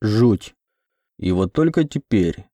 Жуть. И вот только теперь,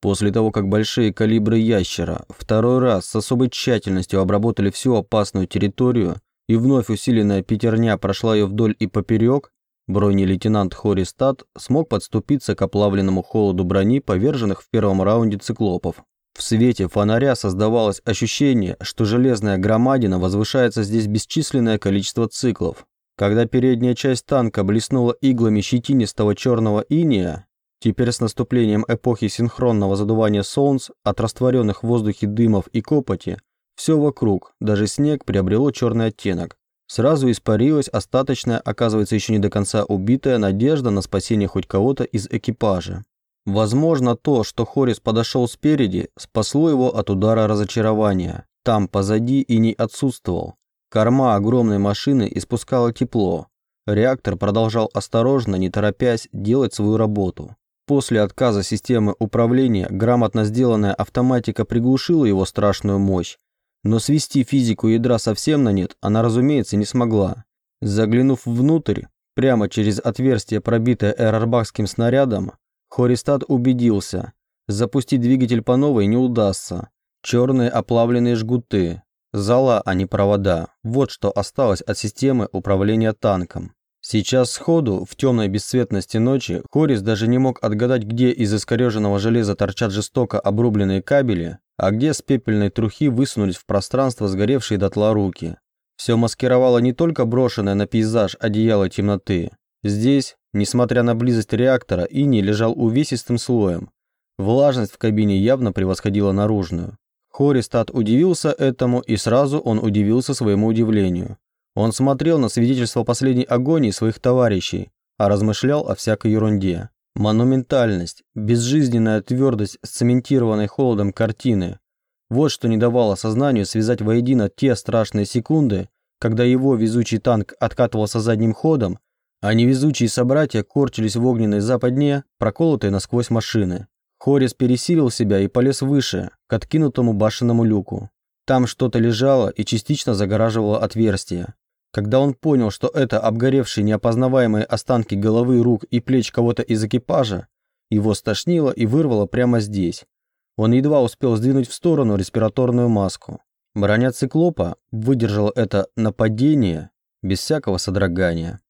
после того, как большие калибры ящера второй раз с особой тщательностью обработали всю опасную территорию и вновь усиленная пятерня прошла ее вдоль и поперек, бронелейтенант Хористат смог подступиться к оплавленному холоду брони поверженных в первом раунде циклопов. В свете фонаря создавалось ощущение, что железная громадина возвышается здесь бесчисленное количество циклов. Когда передняя часть танка блеснула иглами щетинистого черного иния, теперь с наступлением эпохи синхронного задувания солнц от растворенных в воздухе дымов и копоти, все вокруг, даже снег, приобрело черный оттенок. Сразу испарилась остаточная, оказывается еще не до конца убитая надежда на спасение хоть кого-то из экипажа. Возможно, то, что Хорис подошел спереди, спасло его от удара разочарования. Там, позади, и не отсутствовал. Корма огромной машины испускала тепло. Реактор продолжал осторожно, не торопясь, делать свою работу. После отказа системы управления грамотно сделанная автоматика приглушила его страшную мощь. Но свести физику ядра совсем на нет она, разумеется, не смогла. Заглянув внутрь, прямо через отверстие, пробитое эрарбахским снарядом, Хористат убедился, запустить двигатель по новой не удастся. Черные оплавленные жгуты, зала, а не провода. Вот что осталось от системы управления танком. Сейчас сходу, в темной бесцветности ночи, Хорис даже не мог отгадать, где из искореженного железа торчат жестоко обрубленные кабели, а где с пепельной трухи высунулись в пространство сгоревшие дотла руки. Все маскировало не только брошенное на пейзаж одеяло темноты. Здесь, Несмотря на близость реактора, иней лежал увесистым слоем. Влажность в кабине явно превосходила наружную. Хористат удивился этому, и сразу он удивился своему удивлению. Он смотрел на свидетельство последней агонии своих товарищей, а размышлял о всякой ерунде. Монументальность, безжизненная твердость сцементированной холодом картины. Вот что не давало сознанию связать воедино те страшные секунды, когда его везучий танк откатывался задним ходом, а невезучие собратья корчились в огненной западне, проколотой насквозь машины. Хорис пересилил себя и полез выше, к откинутому башенному люку. Там что-то лежало и частично загораживало отверстие. Когда он понял, что это обгоревшие неопознаваемые останки головы, рук и плеч кого-то из экипажа, его стошнило и вырвало прямо здесь. Он едва успел сдвинуть в сторону респираторную маску. Броня циклопа выдержала это нападение без всякого содрогания.